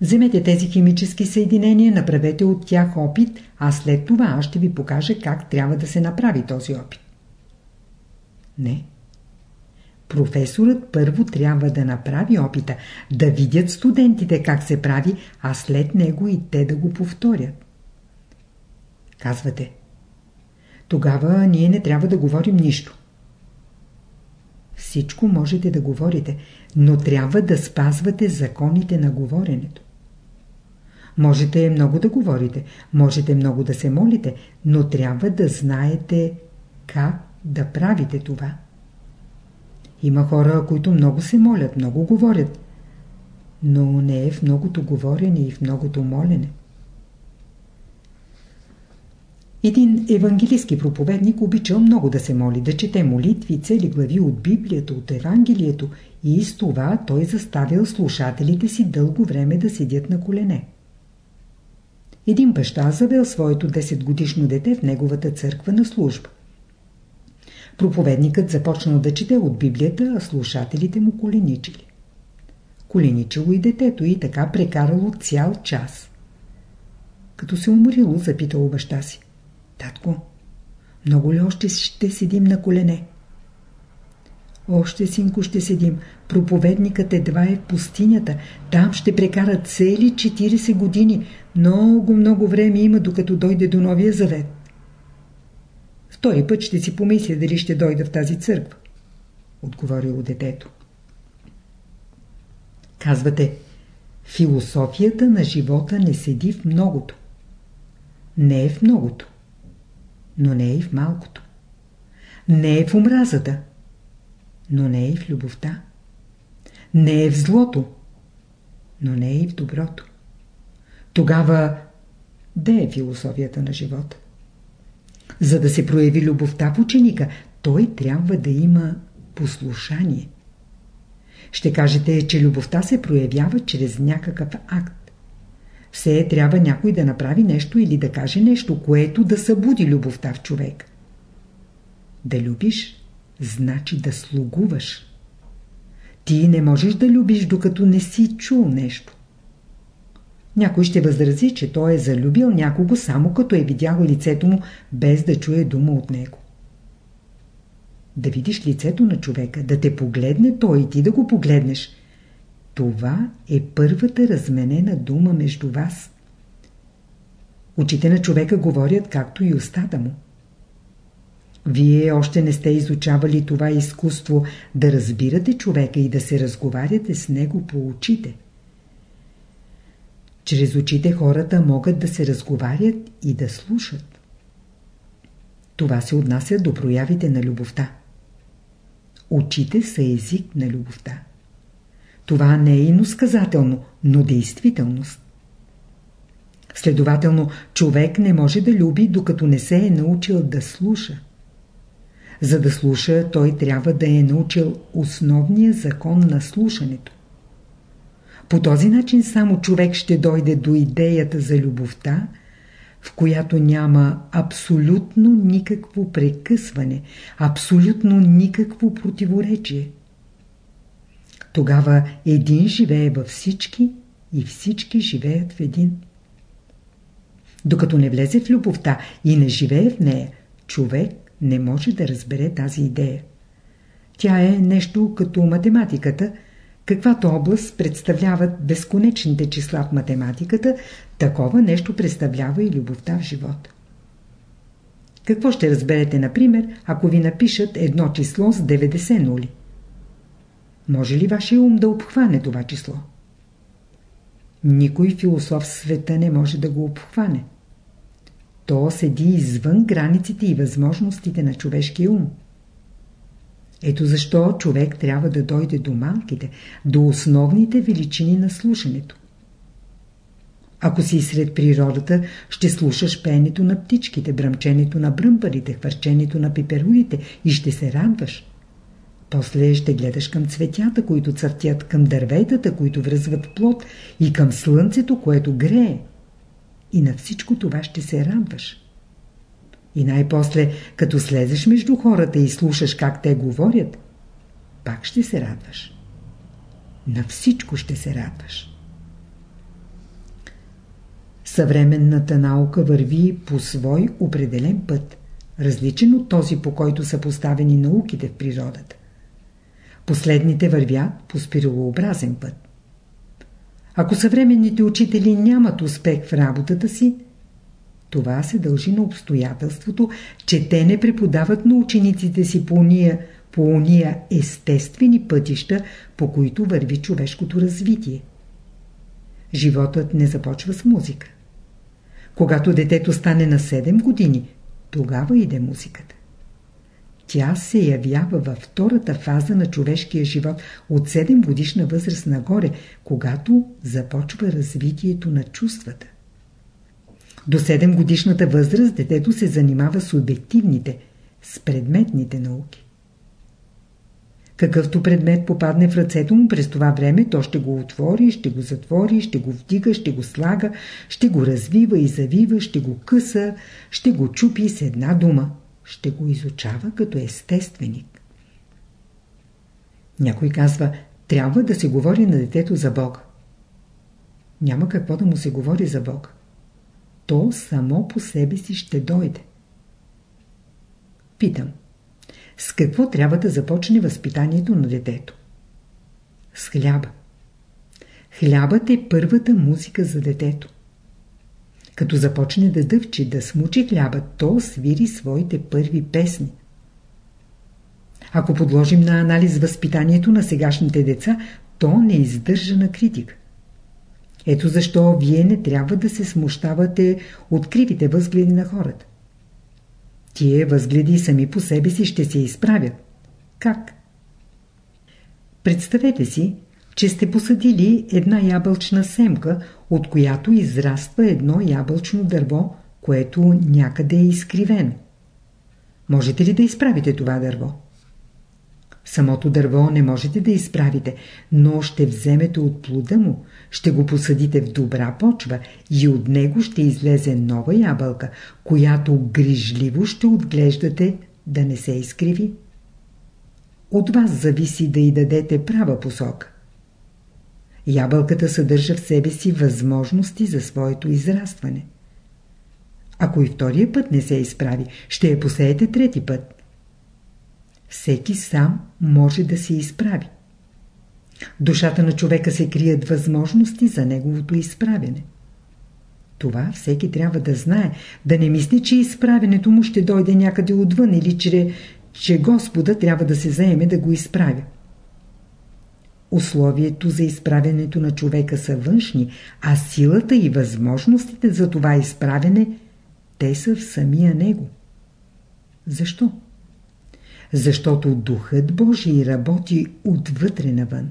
Вземете тези химически съединения, направете от тях опит, а след това аз ще ви покажа как трябва да се направи този опит. Не. Професорът първо трябва да направи опита, да видят студентите как се прави, а след него и те да го повторят. Казвате. Тогава ние не трябва да говорим нищо. Всичко можете да говорите, но трябва да спазвате законите на говоренето. Можете много да говорите, можете много да се молите, но трябва да знаете как да правите това. Има хора, които много се молят, много говорят, но не е в многото говорене и в многото молене. Един евангелистски проповедник обичал много да се моли, да чете молитви, цели глави от Библията, от Евангелието и с това той заставил слушателите си дълго време да седят на колене. Един баща завел своето 10 годишно дете в неговата църква на служба. Проповедникът започнал да чете от Библията, а слушателите му коленичили. Коленичило и детето и така прекарало цял час. Като се уморило, запитало баща си. Татко, много ли още ще седим на колене? Още, синко, ще седим. Проповедникът едва е в пустинята. Там ще прекара цели 40 години. Много, много време има, докато дойде до Новия Завет. Втори път ще си помисля дали ще дойда в тази църква. Отговорило детето. Казвате, философията на живота не седи в многото. Не е в многото, но не е и в малкото. Не е в омразата, но не е и в любовта. Не е в злото, но не е и в доброто. Тогава, де е философията на живота? За да се прояви любовта в ученика, той трябва да има послушание. Ще кажете, че любовта се проявява чрез някакъв акт. Все трябва някой да направи нещо или да каже нещо, което да събуди любовта в човек. Да любиш, значи да слугуваш. Ти не можеш да любиш, докато не си чул нещо. Някой ще възрази, че той е залюбил някого само като е видял лицето му, без да чуе дума от него. Да видиш лицето на човека, да те погледне той и ти да го погледнеш. Това е първата разменена дума между вас. Очите на човека говорят както и устата му. Вие още не сте изучавали това изкуство да разбирате човека и да се разговаряте с него по очите. Чрез очите хората могат да се разговарят и да слушат. Това се отнася до проявите на любовта. Очите са език на любовта. Това не е иносказателно, но действителност. Следователно, човек не може да люби, докато не се е научил да слуша. За да слуша, той трябва да е научил основния закон на слушането. По този начин само човек ще дойде до идеята за любовта, в която няма абсолютно никакво прекъсване, абсолютно никакво противоречие. Тогава един живее във всички и всички живеят в един. Докато не влезе в любовта и не живее в нея, човек не може да разбере тази идея. Тя е нещо като математиката – Каквато област представляват безконечните числа в математиката, такова нещо представлява и любовта в живота. Какво ще разберете, например, ако ви напишат едно число с 90 нули? Може ли вашия ум да обхване това число? Никой философ в света не може да го обхване. То седи извън границите и възможностите на човешкия ум. Ето защо човек трябва да дойде до малките, до основните величини на слушането. Ако си сред природата, ще слушаш пеенето на птичките, бръмченето на бръмбарите, хвърченето на пиперудите и ще се радваш. После ще гледаш към цветята, които цъфтят, към дърветата, които връзват плод и към слънцето, което грее. И на всичко това ще се радваш. И най-после, като слезеш между хората и слушаш как те говорят, пак ще се радваш. На всичко ще се радваш. Съвременната наука върви по свой определен път, различен от този, по който са поставени науките в природата. Последните вървят по спиралообразен път. Ако съвременните учители нямат успех в работата си, това се дължи на обстоятелството, че те не преподават на учениците си по уния, по уния естествени пътища, по които върви човешкото развитие. Животът не започва с музика. Когато детето стане на 7 години, тогава иде музиката. Тя се явява във втората фаза на човешкия живот от 7 годишна възраст нагоре, когато започва развитието на чувствата. До 7 годишната възраст детето се занимава с обективните, с предметните науки. Какъвто предмет попадне в ръцето му през това време, то ще го отвори, ще го затвори, ще го вдига, ще го слага, ще го развива и завива, ще го къса, ще го чупи с една дума. Ще го изучава като естественик. Някой казва, трябва да се говори на детето за Бога. Няма какво да му се говори за Бога то само по себе си ще дойде. Питам. С какво трябва да започне възпитанието на детето? С хляба. Хлябът е първата музика за детето. Като започне да дъвчи, да смучи хляба, то свири своите първи песни. Ако подложим на анализ възпитанието на сегашните деца, то не издържа на критика. Ето защо вие не трябва да се смущавате от кривите възгледи на хората. Тие възгледи сами по себе си ще се изправят. Как? Представете си, че сте посадили една ябълчна семка, от която израства едно ябълчно дърво, което някъде е изкривено. Можете ли да изправите това дърво? Самото дърво не можете да изправите, но ще вземете от плода му, ще го посадите в добра почва и от него ще излезе нова ябълка, която грижливо ще отглеждате да не се изкриви. От вас зависи да й дадете права посока. Ябълката съдържа в себе си възможности за своето израстване. Ако и втория път не се изправи, ще я посеете трети път. Всеки сам може да се изправи. Душата на човека се крият възможности за неговото изправене. Това всеки трябва да знае, да не мисли, че изправенето му ще дойде някъде отвън или че, че Господа трябва да се заеме да го изправя. Условието за изправенето на човека са външни, а силата и възможностите за това изправене, те са в самия него. Защо? Защото Духът Божий работи отвътре навън.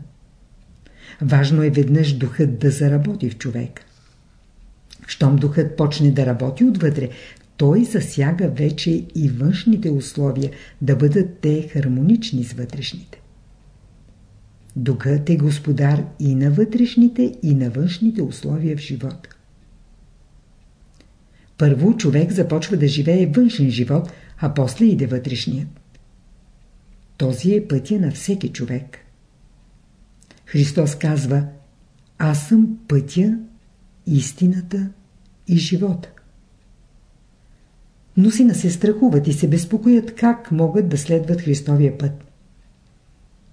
Важно е веднъж Духът да заработи в човек. Щом Духът почне да работи отвътре, той засяга вече и външните условия, да бъдат те хармонични с вътрешните. Духът е господар и на вътрешните, и на външните условия в живота. Първо човек започва да живее външен живот, а после иде вътрешният. Този е пътя на всеки човек. Христос казва Аз съм пътя, истината и живота. Но си на се страхуват и се безпокоят как могат да следват Христовия път.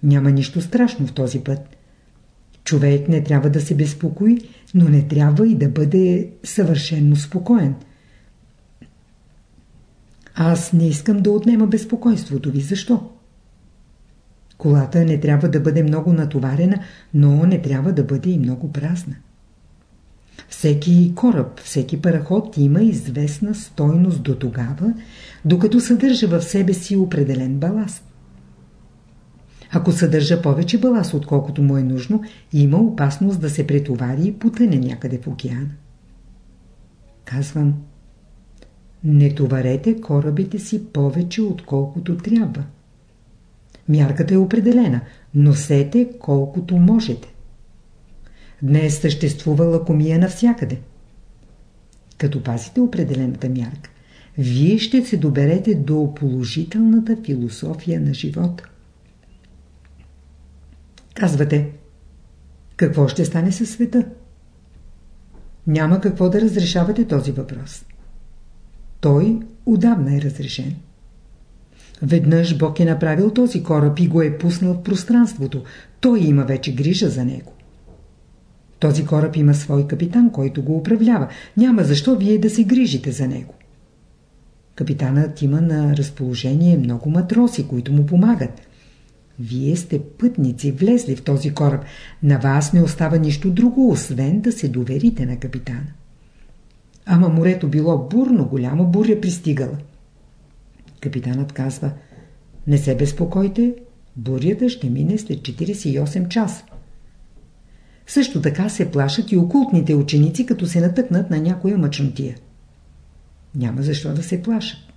Няма нищо страшно в този път. Човек не трябва да се безпокои, но не трябва и да бъде съвършенно спокоен. Аз не искам да отнема безпокойството ви. Защо? Колата не трябва да бъде много натоварена, но не трябва да бъде и много празна. Всеки кораб, всеки параход има известна стойност до тогава, докато съдържа в себе си определен баласт. Ако съдържа повече балас, отколкото му е нужно, има опасност да се претовари и потъне някъде в океана. Казвам, не товарете корабите си повече, отколкото трябва. Мярката е определена. Носете колкото можете. Днес съществува лакомия навсякъде. Като пазите определената мярка, вие ще се доберете до положителната философия на живота. Казвате, какво ще стане със света? Няма какво да разрешавате този въпрос. Той отдавна е разрешен. Веднъж Бог е направил този кораб и го е пуснал в пространството. Той има вече грижа за него. Този кораб има свой капитан, който го управлява. Няма защо вие да се грижите за него. Капитанът има на разположение много матроси, които му помагат. Вие сте пътници, влезли в този кораб. На вас не остава нищо друго, освен да се доверите на капитана. Ама морето било бурно, голяма буря пристигала. Капитанът казва, не се безпокойте, бурята ще мине след 48 часа. Също така се плашат и окултните ученици, като се натъкнат на някоя мъчнотия. Няма защо да се плашат.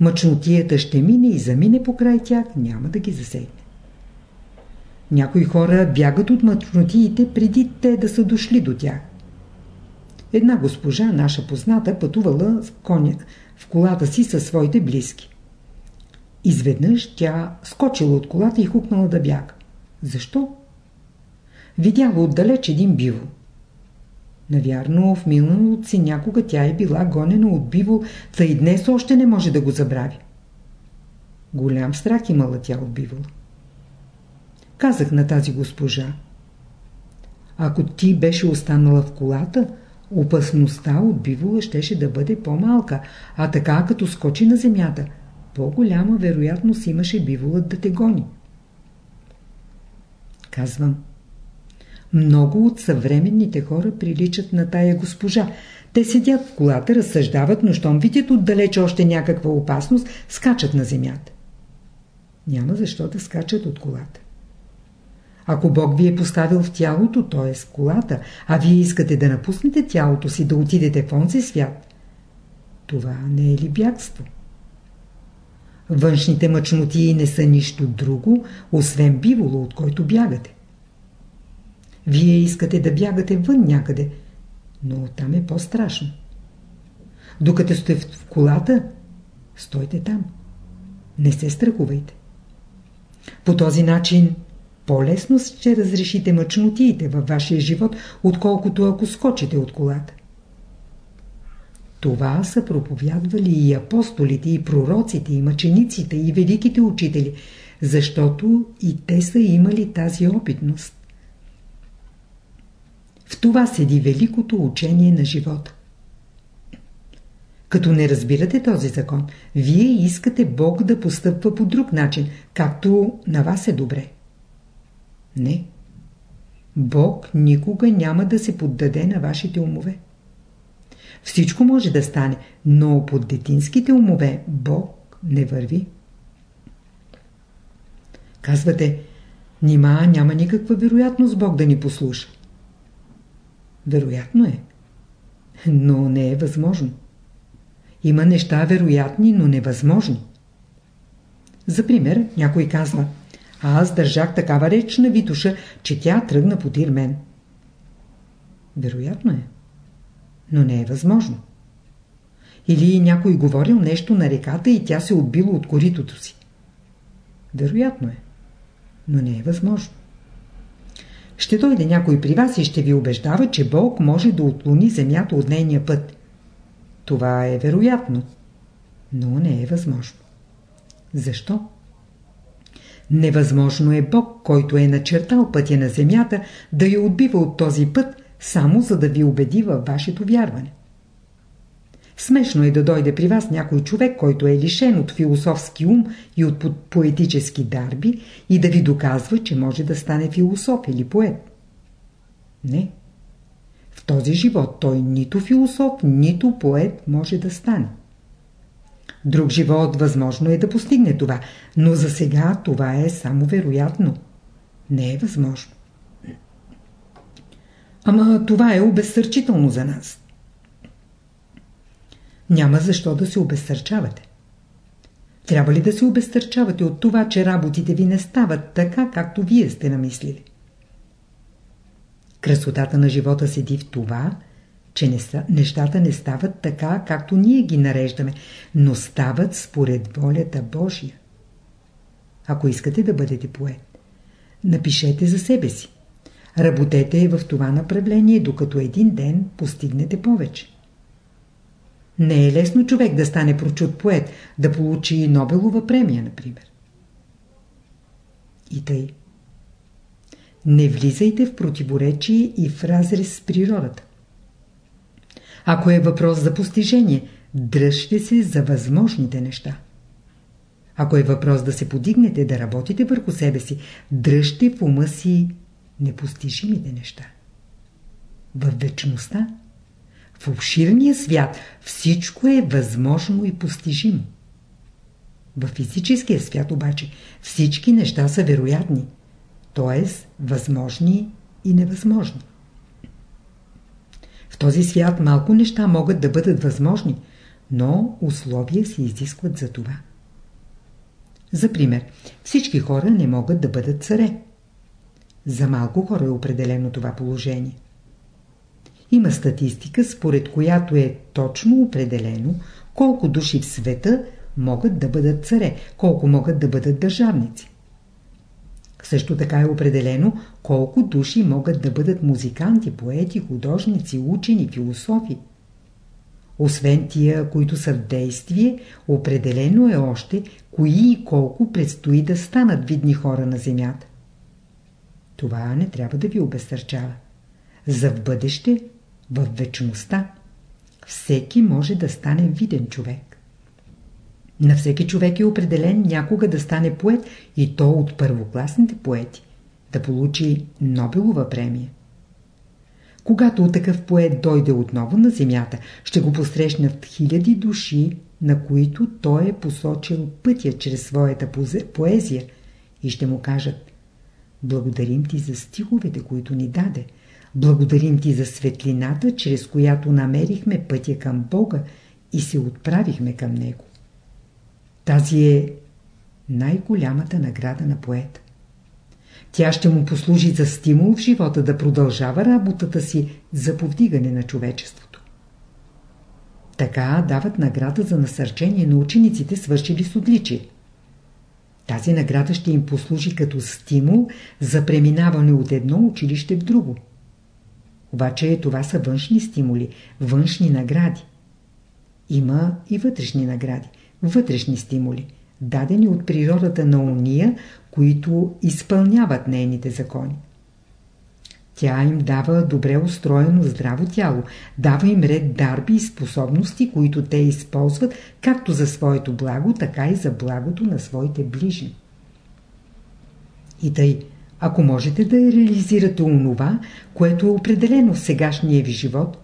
Мъчнотията ще мине и замине покрай тях, няма да ги засегне. Някои хора бягат от мъчнотиите преди те да са дошли до тях. Една госпожа, наша позната, пътувала в, коня, в колата си със своите близки. Изведнъж тя скочила от колата и хукнала да бяга. Защо? Видяла отдалеч един биво. Навярно, в миналото си някога тя е била гонена от биво, та и днес още не може да го забрави. Голям страх имала тя от бивола. Казах на тази госпожа. Ако ти беше останала в колата, опасността от бивола щеше да бъде по-малка, а така като скочи на земята, по-голяма вероятност имаше биволът да те гони. Казвам. Много от съвременните хора приличат на тая госпожа. Те седят в колата, разсъждават, но щом видят отдалеч още някаква опасност, скачат на земята. Няма защо да скачат от колата. Ако Бог ви е поставил в тялото, т.е. в колата, а вие искате да напуснете тялото си, да отидете в онзи свят, това не е ли бягство? Външните мъчноти не са нищо друго, освен биволо, от който бягате. Вие искате да бягате вън някъде, но там е по-страшно. Докато сте в колата, стойте там. Не се страхувайте. По този начин по-лесно ще разрешите мъчнотиите във вашия живот, отколкото ако скочите от колата. Това са проповядвали и апостолите, и пророците, и мъчениците, и великите учители, защото и те са имали тази опитност. В това седи великото учение на живота. Като не разбирате този закон, вие искате Бог да постъпва по друг начин, както на вас е добре. Не. Бог никога няма да се поддаде на вашите умове. Всичко може да стане, но под детинските умове Бог не върви. Казвате, нима няма никаква вероятност Бог да ни послуша. Вероятно е, но не е възможно. Има неща вероятни, но невъзможни. За пример, някой казва, аз държах такава реч на Витуша, че тя тръгна подир мен. Вероятно е но не е възможно. Или някой говорил нещо на реката и тя се отбила от коритото си. Вероятно е, но не е възможно. Ще дойде някой при вас и ще ви убеждава, че Бог може да отклони земята от нейния път. Това е вероятно, но не е възможно. Защо? Невъзможно е Бог, който е начертал пътя на земята, да я отбива от този път, само за да ви убеди във вашето вярване. Смешно е да дойде при вас някой човек, който е лишен от философски ум и от поетически дарби и да ви доказва, че може да стане философ или поет. Не. В този живот той нито философ, нито поет може да стане. Друг живот възможно е да постигне това, но за сега това е само вероятно. Не е възможно. Ама това е обезсърчително за нас. Няма защо да се обезсърчавате. Трябва ли да се обезсърчавате от това, че работите ви не стават така, както вие сте намислили? Красотата на живота седи в това, че нещата не стават така, както ние ги нареждаме, но стават според волята Божия. Ако искате да бъдете поет, напишете за себе си. Работете в това направление, докато един ден постигнете повече. Не е лесно човек да стане прочут поет, да получи Нобелова премия, например. И тъй. Не влизайте в противоречие и в разрез с природата. Ако е въпрос за постижение, дръжте се за възможните неща. Ако е въпрос да се подигнете, да работите върху себе си, дръжте в ума си непостижимите неща. В вечността, в обширния свят всичко е възможно и постижимо. В физическия свят обаче всички неща са вероятни, т.е. възможни и невъзможни. В този свят малко неща могат да бъдат възможни, но условия се изискват за това. За пример, всички хора не могат да бъдат царе. За малко хора е определено това положение. Има статистика, според която е точно определено колко души в света могат да бъдат царе, колко могат да бъдат държавници. Също така е определено колко души могат да бъдат музиканти, поети, художници, учени, философи. Освен тия, които са в действие, определено е още кои и колко предстои да станат видни хора на земята. Това не трябва да ви обезсърчава. За в бъдеще В вечността всеки може да стане виден човек. На всеки човек е определен някога да стане поет и то от първокласните поети, да получи Нобелова премия. Когато такъв поет дойде отново на земята, ще го посрещнат хиляди души, на които той е посочил пътя чрез своята поезия и ще му кажат Благодарим ти за стиховете, които ни даде. Благодарим ти за светлината, чрез която намерихме пътя към Бога и се отправихме към Него. Тази е най-голямата награда на поета. Тя ще му послужи за стимул в живота да продължава работата си за повдигане на човечеството. Така дават награда за насърчение на учениците, свършили с отличие. Тази награда ще им послужи като стимул за преминаване от едно училище в друго. Обаче това са външни стимули, външни награди. Има и вътрешни награди, вътрешни стимули, дадени от природата на уния, които изпълняват нейните закони. Тя им дава добре устроено здраво тяло, дава им ред дарби и способности, които те използват както за своето благо, така и за благото на своите ближни. И тъй, ако можете да реализирате онова, което е определено в сегашния ви живот,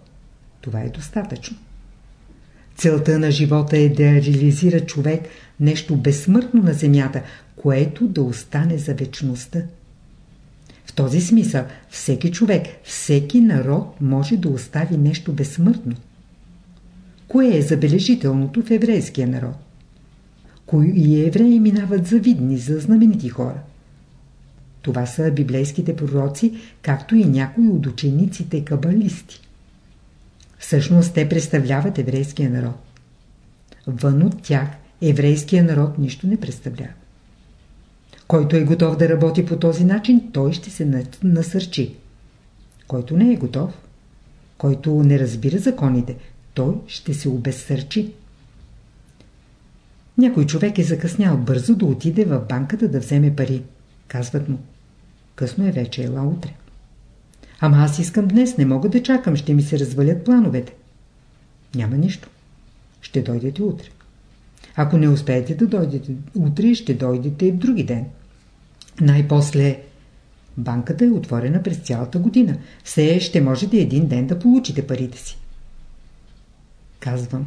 това е достатъчно. Целта на живота е да реализира човек нещо безсмъртно на земята, което да остане за вечността. В този смисъл всеки човек, всеки народ може да остави нещо безсмъртно. Кое е забележителното в еврейския народ? Кои евреи минават за видни, за знаменити хора? Това са библейските пророци, както и някои от учениците кабалисти. Всъщност те представляват еврейския народ. Вън от тях еврейския народ нищо не представлява. Който е готов да работи по този начин, той ще се насърчи. Който не е готов, който не разбира законите, той ще се обезсърчи. Някой човек е закъснял бързо да отиде в банката да вземе пари. Казват му. Късно е вече, ела утре. Ама аз искам днес, не мога да чакам, ще ми се развалят плановете. Няма нищо. Ще дойдете утре. Ако не успеете да дойдете утре, ще дойдете и в други ден. Най-после банката е отворена през цялата година. Все ще можете един ден да получите парите си. Казвам,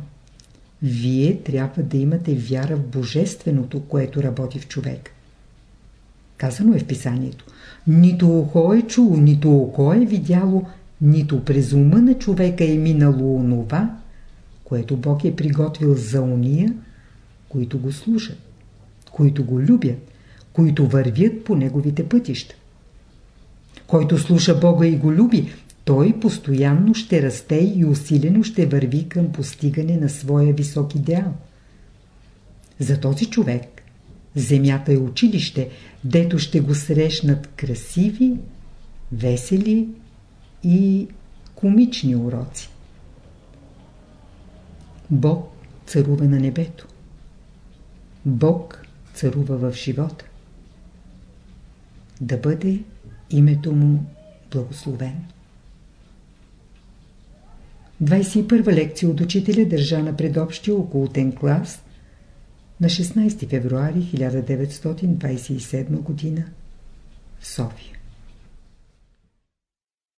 вие трябва да имате вяра в Божественото, което работи в човек. Казано е в писанието. Нито ухо е чуло, нито око е видяло, нито през ума на човека е минало онова, което Бог е приготвил за уния, които го слушат, които го любят, които вървят по неговите пътища. Който слуша Бога и го люби, той постоянно ще расте и усилено ще върви към постигане на своя висок идеал. За този човек земята е училище, дето ще го срещнат красиви, весели и комични уроци. Бог царува на небето. Бог царува в живота да бъде името му благословено. 21 лекция от учителя държа на предобщия околотен клас на 16 февруари 1927 г. в София.